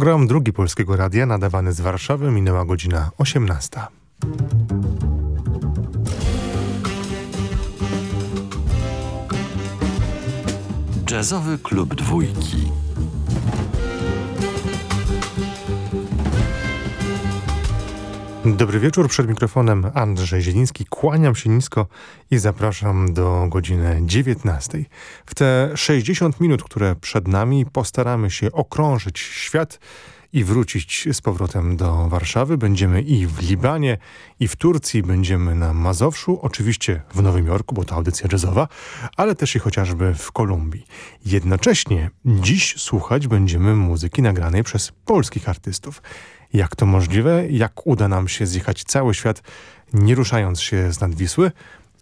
Program Drugi Polskiego Radia nadawany z Warszawy minęła godzina 18. Jazzowy Klub Dwójki. Dobry wieczór, przed mikrofonem Andrzej Zieliński. Kłaniam się nisko i zapraszam do godziny 19. W te 60 minut, które przed nami, postaramy się okrążyć świat i wrócić z powrotem do Warszawy. Będziemy i w Libanie, i w Turcji, będziemy na Mazowszu, oczywiście w Nowym Jorku, bo to audycja jazzowa, ale też i chociażby w Kolumbii. Jednocześnie dziś słuchać będziemy muzyki nagranej przez polskich artystów. Jak to możliwe? Jak uda nam się zjechać cały świat, nie ruszając się z Nadwisły?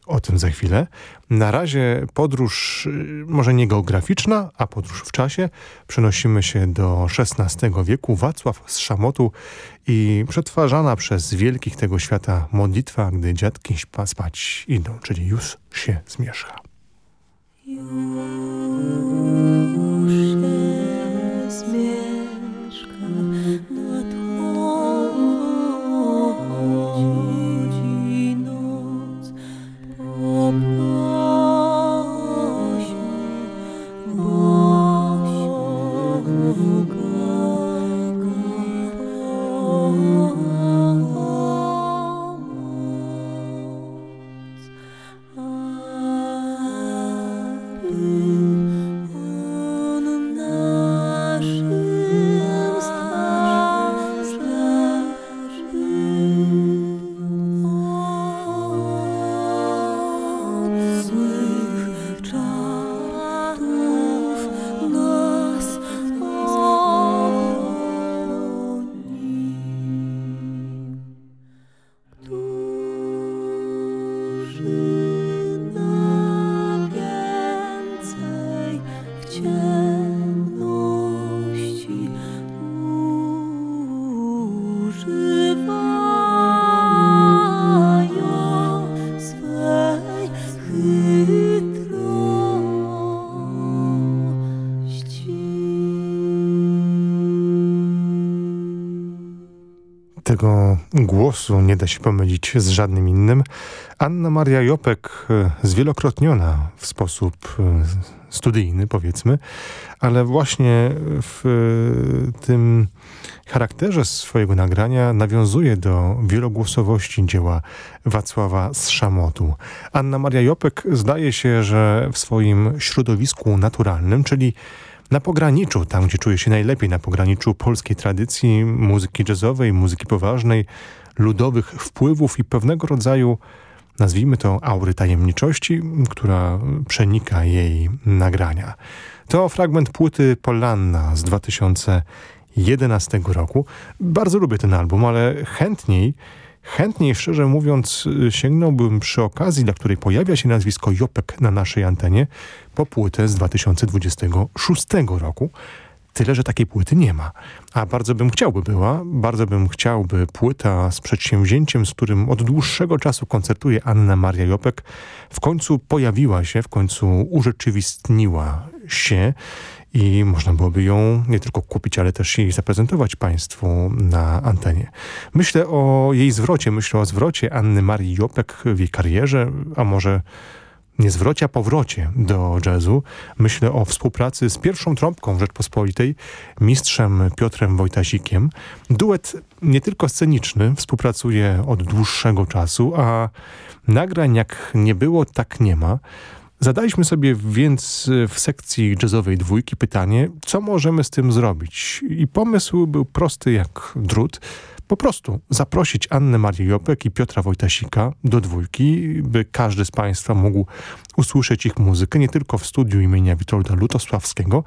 O tym za chwilę. Na razie podróż, y, może nie geograficzna, a podróż w czasie. Przenosimy się do XVI wieku. Wacław z Szamotu i przetwarzana przez wielkich tego świata modlitwa, gdy dziadki spać idą, czyli już się zmierzcha. Już się zmierzcha głosu nie da się pomylić z żadnym innym. Anna Maria Jopek e, zwielokrotniona w sposób e, studyjny, powiedzmy, ale właśnie w e, tym charakterze swojego nagrania nawiązuje do wielogłosowości dzieła Wacława z Szamotu. Anna Maria Jopek zdaje się, że w swoim środowisku naturalnym, czyli na pograniczu, tam gdzie czuje się najlepiej, na pograniczu polskiej tradycji, muzyki jazzowej, muzyki poważnej, ludowych wpływów i pewnego rodzaju, nazwijmy to, aury tajemniczości, która przenika jej nagrania. To fragment płyty Polanna z 2011 roku. Bardzo lubię ten album, ale chętniej Chętniej, szczerze mówiąc, sięgnąłbym przy okazji, dla której pojawia się nazwisko Jopek na naszej antenie, po płytę z 2026 roku. Tyle, że takiej płyty nie ma. A bardzo bym chciałby była, bardzo bym chciałby płyta z przedsięwzięciem, z którym od dłuższego czasu koncertuje Anna Maria Jopek, w końcu pojawiła się, w końcu urzeczywistniła się i można byłoby ją nie tylko kupić, ale też i zaprezentować Państwu na antenie. Myślę o jej zwrocie, myślę o zwrocie Anny Marii Jopek w jej karierze, a może nie zwrocie, a powrocie do jazzu. Myślę o współpracy z pierwszą trąbką Rzeczpospolitej, mistrzem Piotrem Wojtasikiem. Duet nie tylko sceniczny, współpracuje od dłuższego czasu, a nagrań jak nie było, tak nie ma. Zadaliśmy sobie więc w sekcji jazzowej dwójki pytanie, co możemy z tym zrobić. I pomysł był prosty jak drut. Po prostu zaprosić Annę Marię Jopek i Piotra Wojtasika do dwójki, by każdy z Państwa mógł usłyszeć ich muzykę nie tylko w studiu imienia Witolda Lutosławskiego,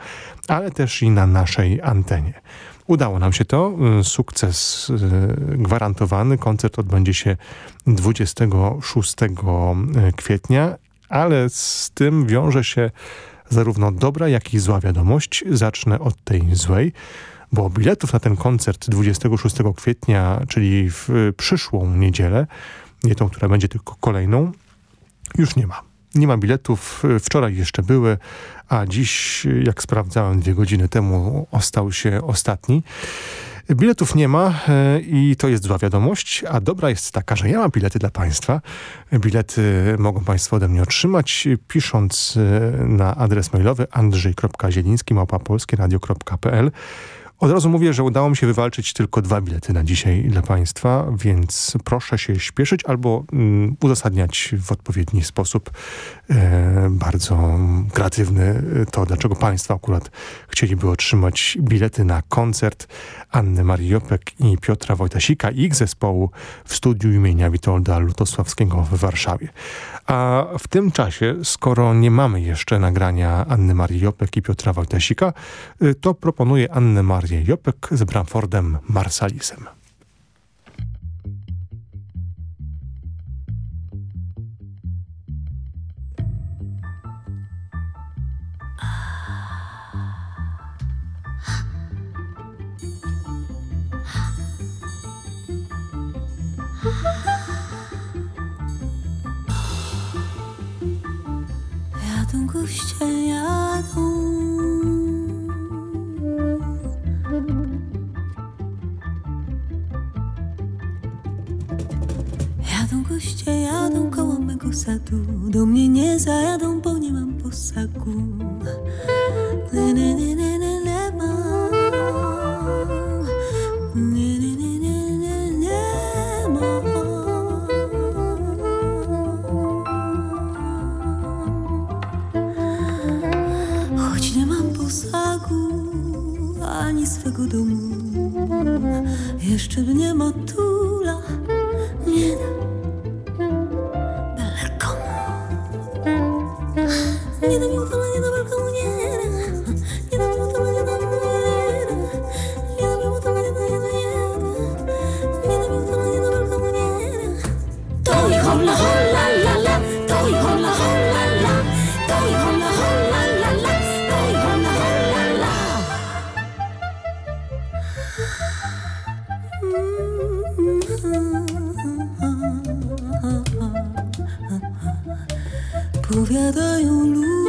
ale też i na naszej antenie. Udało nam się to. Sukces y, gwarantowany. Koncert odbędzie się 26 kwietnia ale z tym wiąże się zarówno dobra, jak i zła wiadomość. Zacznę od tej złej, bo biletów na ten koncert 26 kwietnia, czyli w przyszłą niedzielę, nie tą, która będzie tylko kolejną, już nie ma. Nie ma biletów, wczoraj jeszcze były, a dziś, jak sprawdzałem dwie godziny temu, ostał się ostatni. Biletów nie ma e, i to jest zła wiadomość, a dobra jest taka, że ja mam bilety dla Państwa. Bilety mogą Państwo ode mnie otrzymać pisząc e, na adres mailowy andrzej.zieliński małpapolskieradio.pl od razu mówię, że udało mi się wywalczyć tylko dwa bilety na dzisiaj dla Państwa, więc proszę się śpieszyć albo mm, uzasadniać w odpowiedni sposób e, bardzo kreatywny to, dlaczego Państwo akurat chcieliby otrzymać bilety na koncert Anny Marii Jopek i Piotra Wojtasika i ich zespołu w studiu imienia Witolda Lutosławskiego w Warszawie. A w tym czasie, skoro nie mamy jeszcze nagrania Anny Marii Jopek i Piotra Wojtasika, y, to proponuję Annę Marię Jopek z Bramfordem Marsalisem. Sadu. Do mnie nie zajadą, bo nie mam posagu. Ne, ne, ne, ne, ne, ne mam. Nie, nie, nie, nie, nie, nie mam. ani swego domu. Jeszcze mnie motula 보여봐요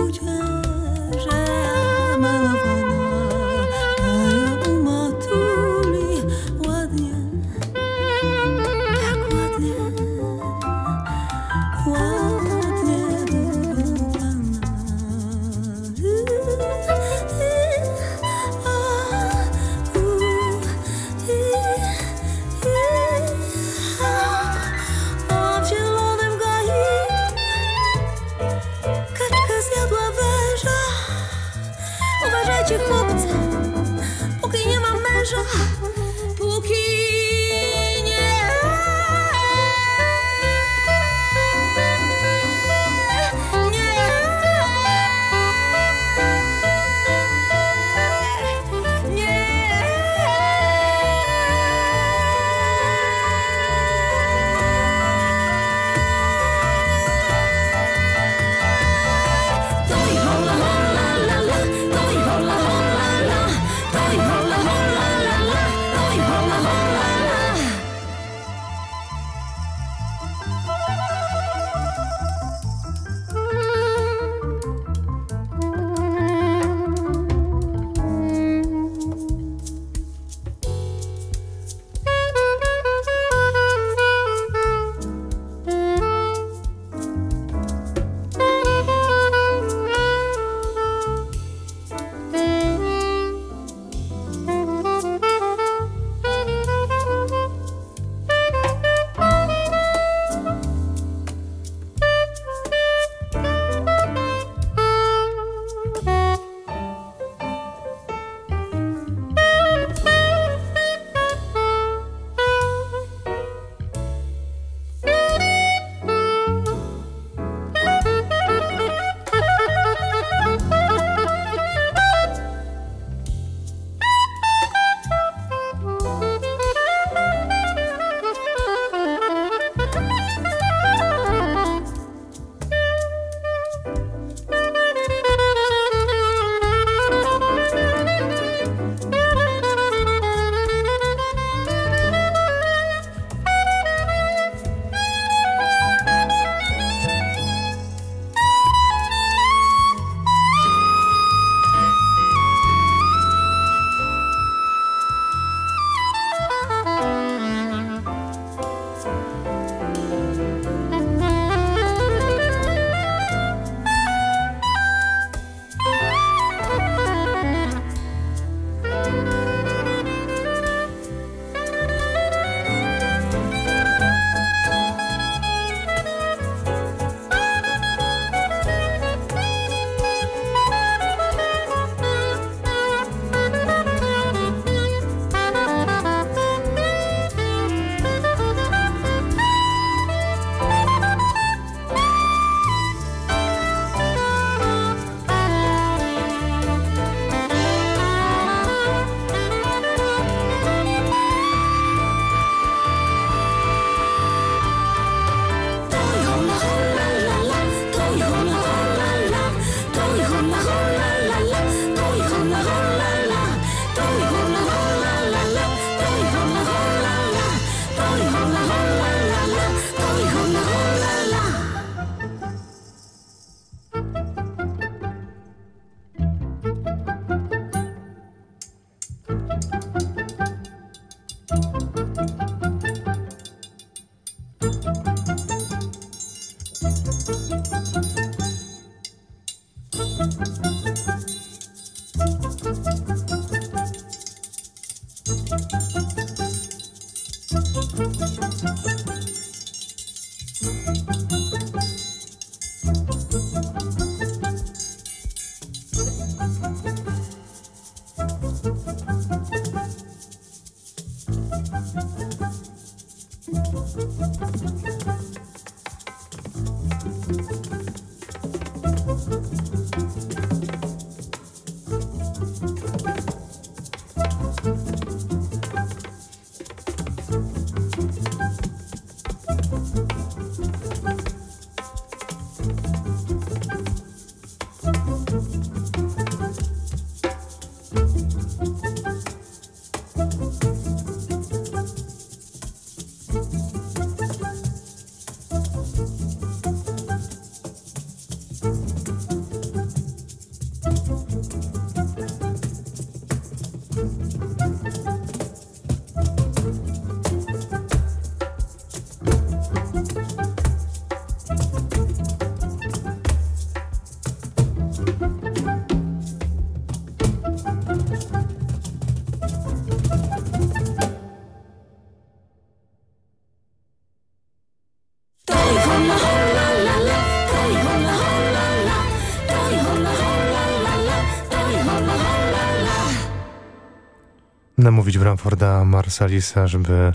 namówić Bramforda Marsalisa, żeby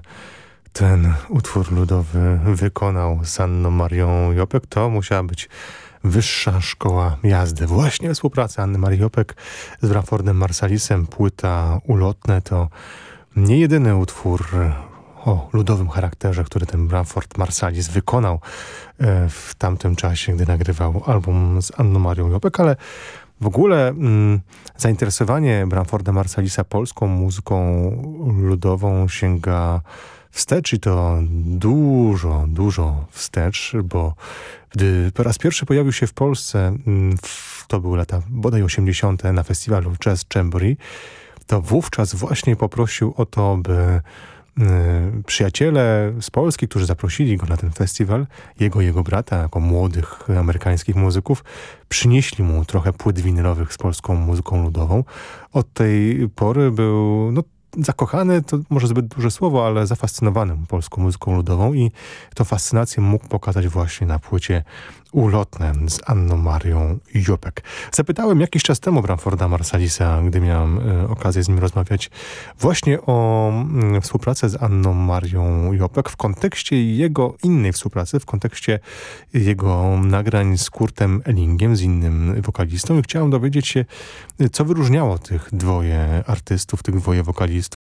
ten utwór ludowy wykonał z Anną Marią Jopek, to musiała być wyższa szkoła jazdy. Właśnie współpraca Anny Marii Jopek z Bramfordem Marsalisem, płyta ulotne, to nie jedyny utwór o ludowym charakterze, który ten Bramford Marsalis wykonał e, w tamtym czasie, gdy nagrywał album z Anną Marią Jopek, ale w ogóle mm, zainteresowanie Bramforda Marsalisa polską muzyką ludową sięga wstecz i to dużo, dużo wstecz, bo gdy po raz pierwszy pojawił się w Polsce, mm, to były lata bodaj 80. na festiwalu Jazz Jamboree, to wówczas właśnie poprosił o to, by przyjaciele z Polski, którzy zaprosili go na ten festiwal, jego jego brata, jako młodych amerykańskich muzyków, przynieśli mu trochę płyt winylowych z polską muzyką ludową. Od tej pory był no, zakochany, to może zbyt duże słowo, ale zafascynowany polską muzyką ludową i to fascynację mógł pokazać właśnie na płycie ulotne z Anną Marią Jopek. Zapytałem jakiś czas temu Bramforda Marsalisa, gdy miałem y, okazję z nim rozmawiać, właśnie o y, współpracę z Anną Marią Jopek w kontekście jego innej współpracy, w kontekście jego nagrań z Kurtem Ellingiem, z innym wokalistą i chciałem dowiedzieć się, co wyróżniało tych dwoje artystów, tych dwoje wokalistów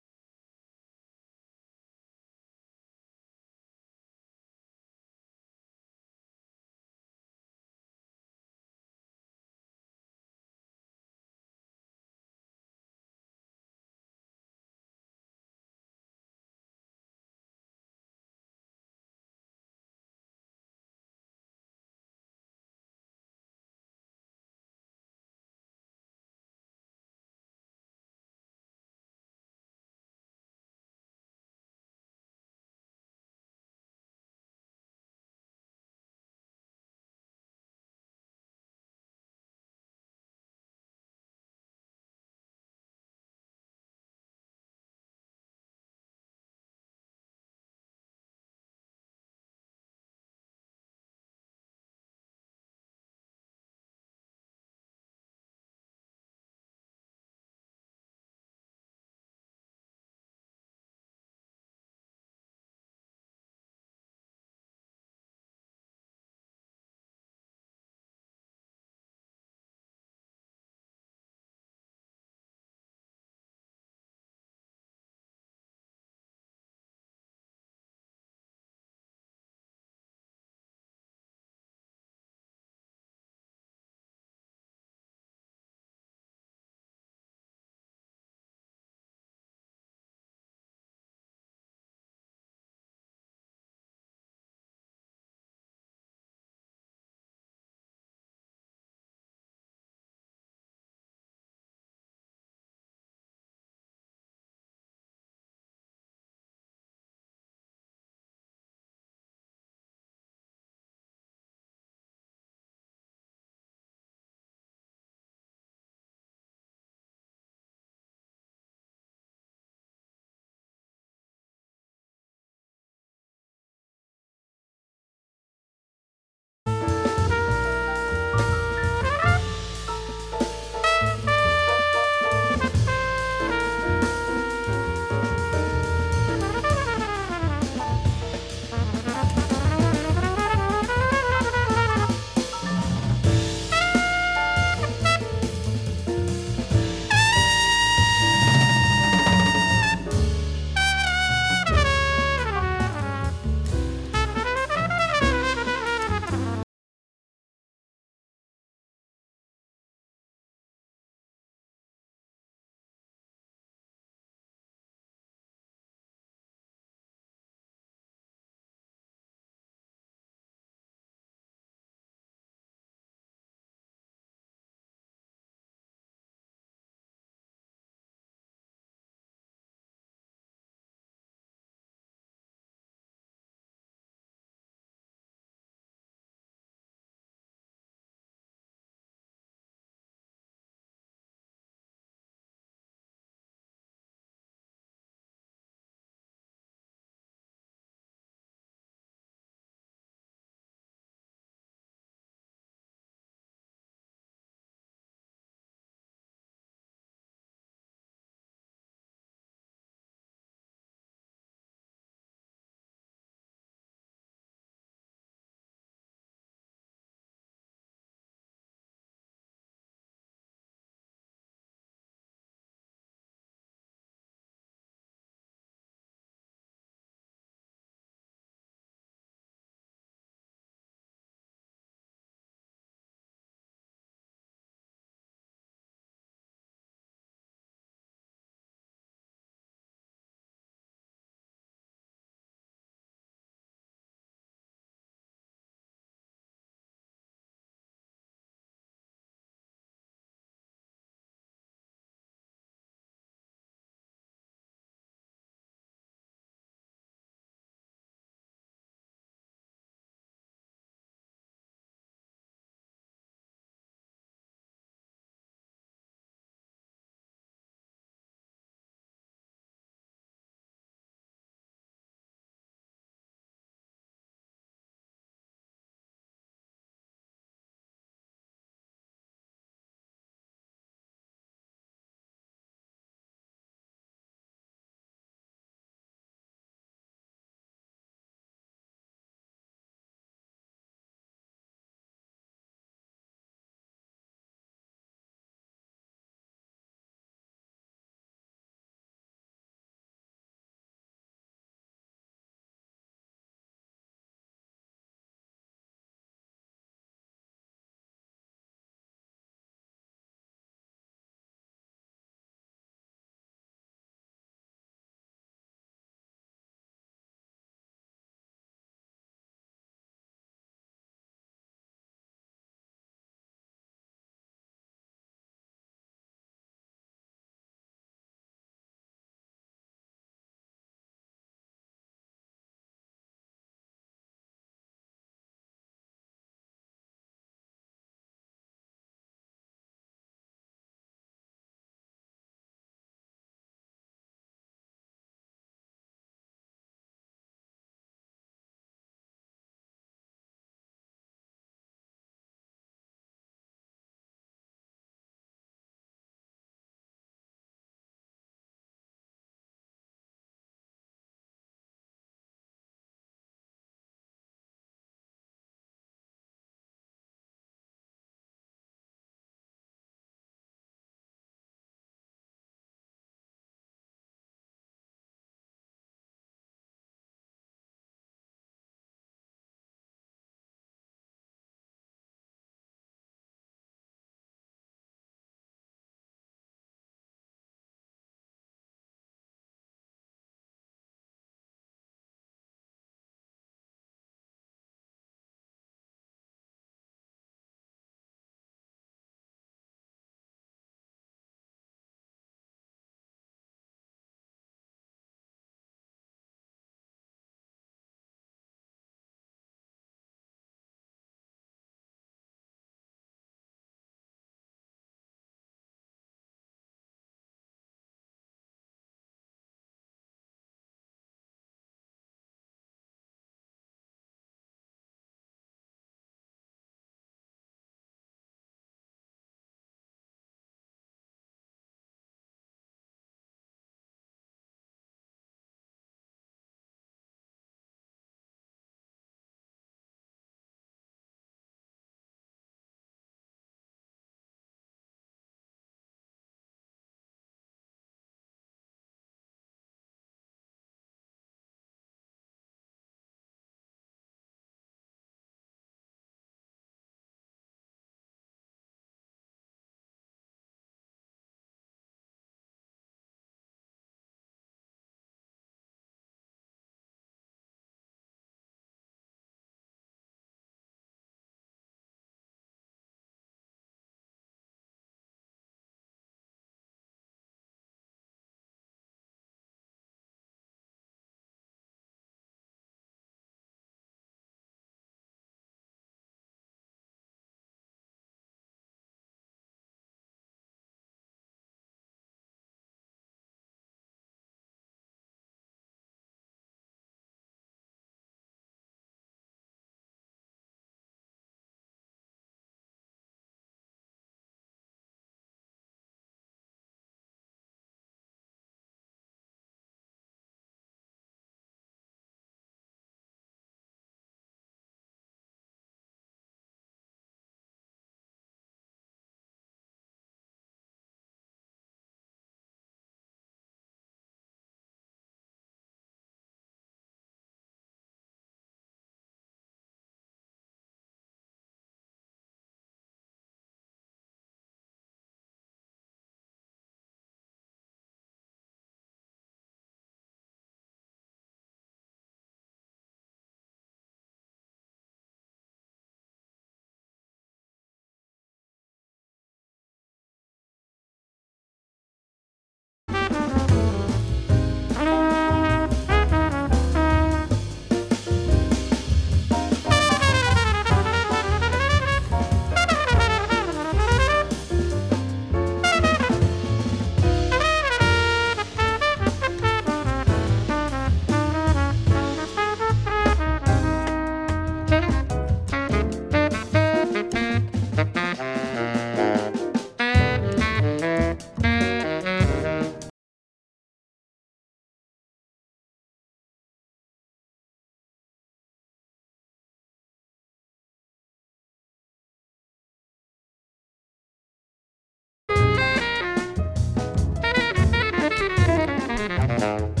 you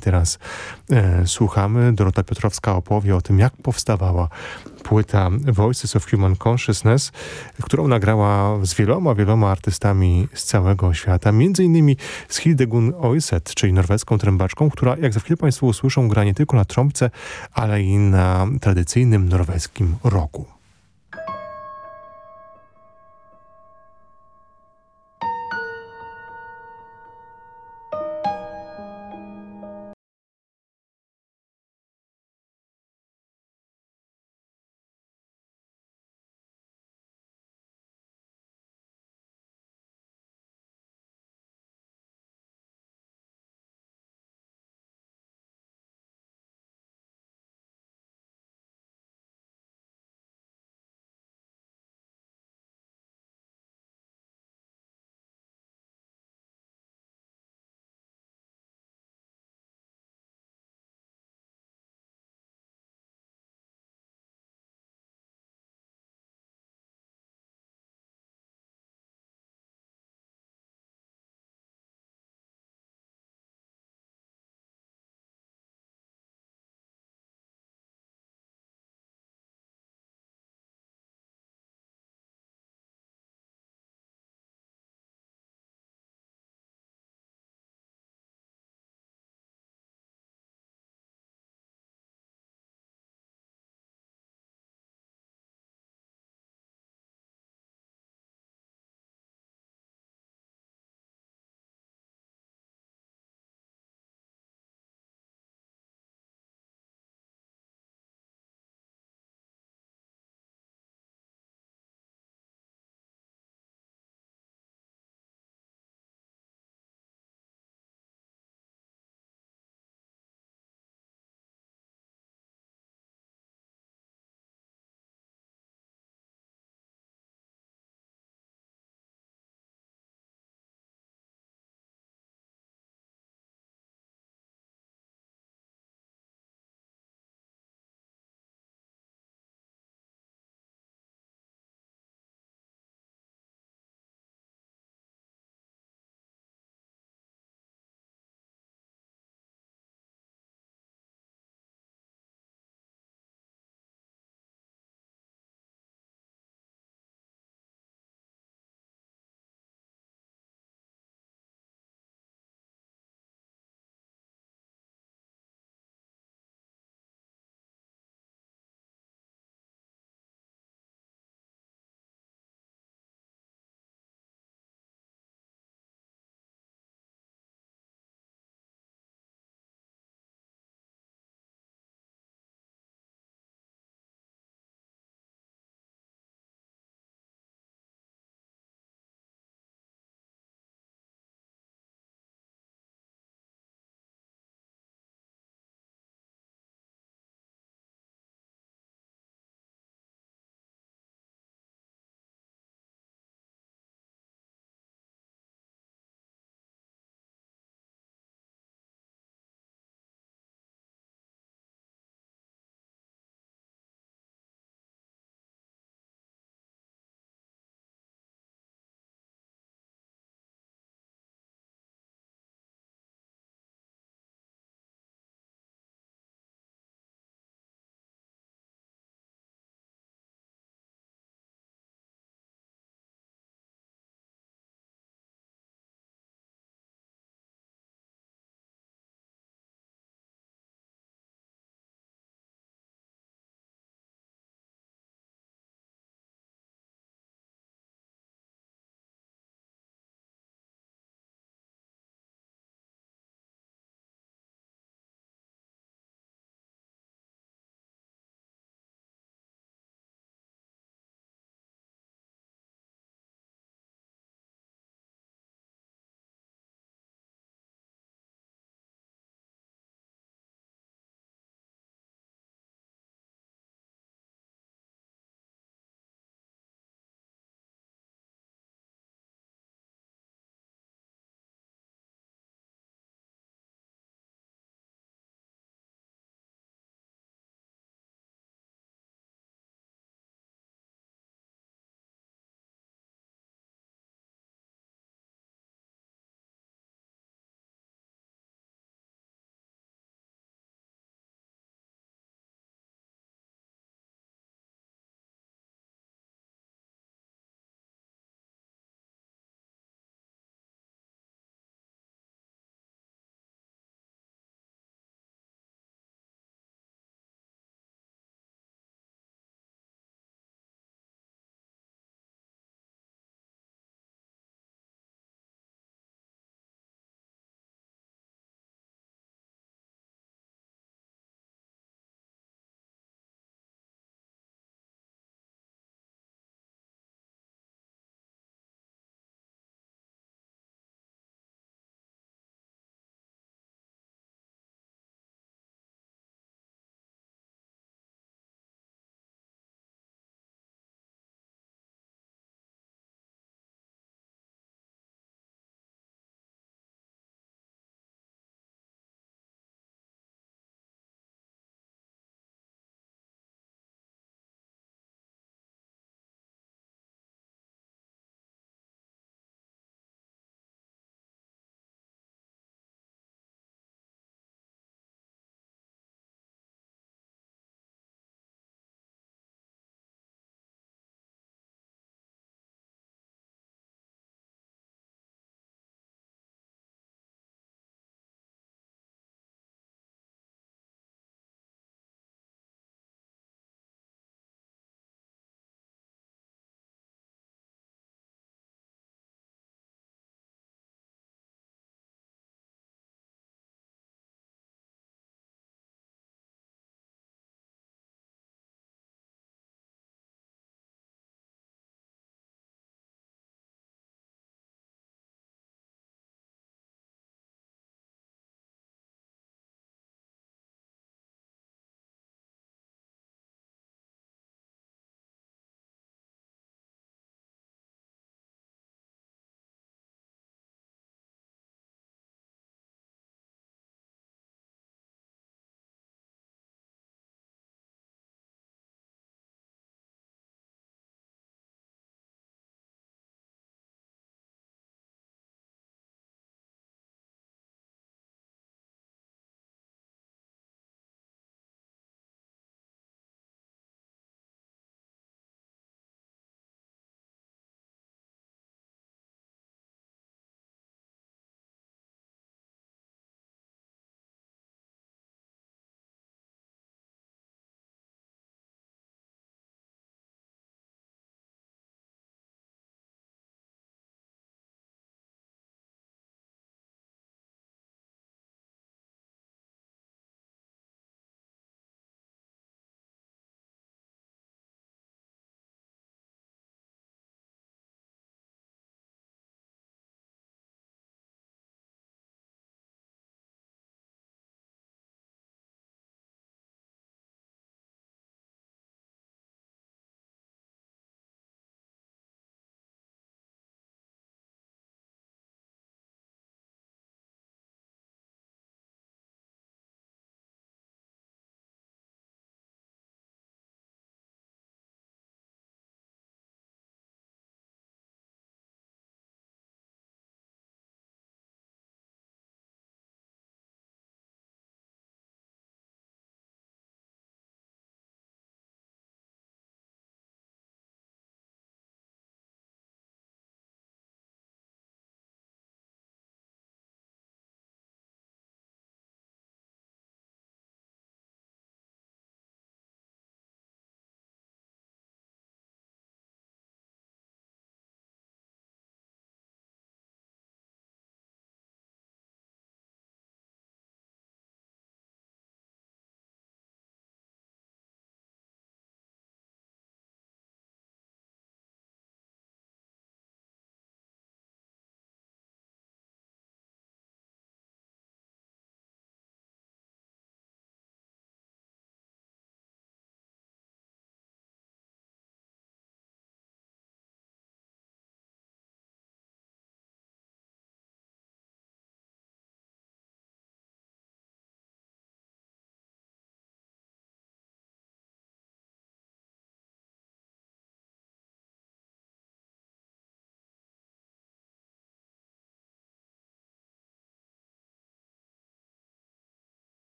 teraz e, słuchamy. Dorota Piotrowska opowie o tym, jak powstawała płyta Voices of Human Consciousness, którą nagrała z wieloma, wieloma artystami z całego świata, między innymi z Hildegun Oiset, czyli norweską trębaczką, która, jak za chwilę Państwo usłyszą, gra nie tylko na trąbce, ale i na tradycyjnym norweskim roku.